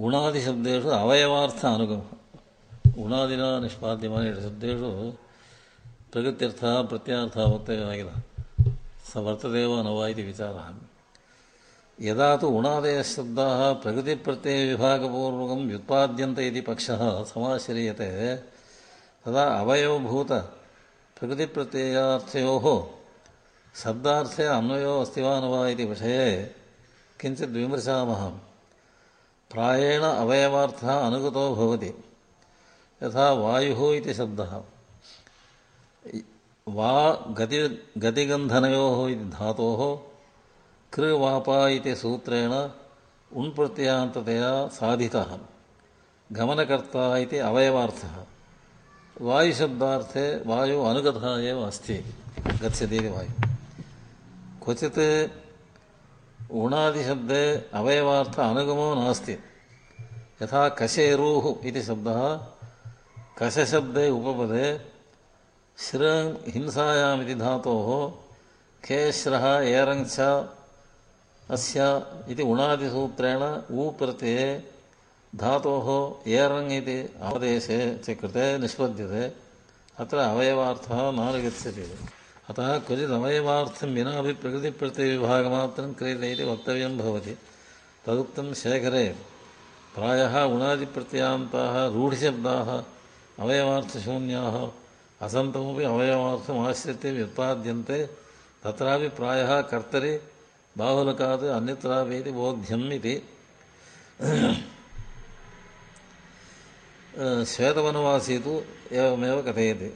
ಉಣಾದಿ ಉಣಾದಿಶಬ್ದೇಶು ಅವಯವಾರ್ಥ ಅನುಗಮ. ಉಣಾದಿನ ನಿಷ್ಪಾದ್ಯಮಾನ ಶಬ್ದೇಶು ಪ್ರಗತ್ಯರ್ಥ ಪ್ರತ್ಯರ್ಥ ವಕ್ತವ್ಯವಾಗಿಲ್ಲ ಸ ವರ್ತದೇವ ನವ ಇತಿ ವಿಚಾರ. ಯದಾ ತು ಉಣಾದಯಶಬ್ದ ಪ್ರಗತಿ ಪ್ರತ್ಯಯ ವಿಭಾಗಪೂರ್ವಕ ವ್ಯುತ್ಪಾದ್ಯಂತ ಇತಿ ಪಕ್ಷ ಸಮಾಶ್ರೀಯತೆ. ತದಾ ಅವಯವಭೂತ ಪ್ರಗತಿ ಪ್ರತ್ಯಯಾರ್ಥಯೋ ಶಬ್ದಾರ್ಥೆ ಅನ್ವಯೋ ಅಸ್ತಿ ವಾ ನವ ಇತಿ ವಿಷಯ. ಕಿಂಚಿತ್ ವಿಮರ್ಶಾಮಹ प्रायेण अवयवार्थः अनुगतो भवति। यथा वायुः इति शब्दः। वा गति, गतिगन्धनयोः इति धातोः सूत्रेण उण्प्रत्ययान्ततया साधितः। गमनकर्ता इति अवयवार्थः। वायुशब्दार्थे वायु अनुगतः एव अस्ति। गच्छति इति क्वचित् उणादिशब्दे अवयवार्थ अनुगमो नास्ति यथा कशेरुः इति शब्दः कशशब्दे उपपदे श्र हिंसायामिति धातोः खेश्रः एरञ्च अस्य इति उणादिसूत्रेण ऊ प्रत्यये धातोः एरङ् इति आदेशे च कृते निष्पद्यते अत्र अवयवार्थः नानुगच्छति अतः क्वचित् अवयवार्थं विनापि प्रकृतिप्रत्ययविभागमात्रं क्रियते इति वक्तव्यं भवति तदुक्तं शेखरे प्रायः उणादिप्रत्ययान्ताः रूढिशब्दाः अवयवार्थशून्याः असन्तमपि अवयवार्थमाश्रित्य व्युत्पाद्यन्ते तत्रापि प्रायः कर्तरि बाहुलकात् अन्यत्रापि इति बोध्यम् इति श्वेतवनवासी तु एवमेव कथयति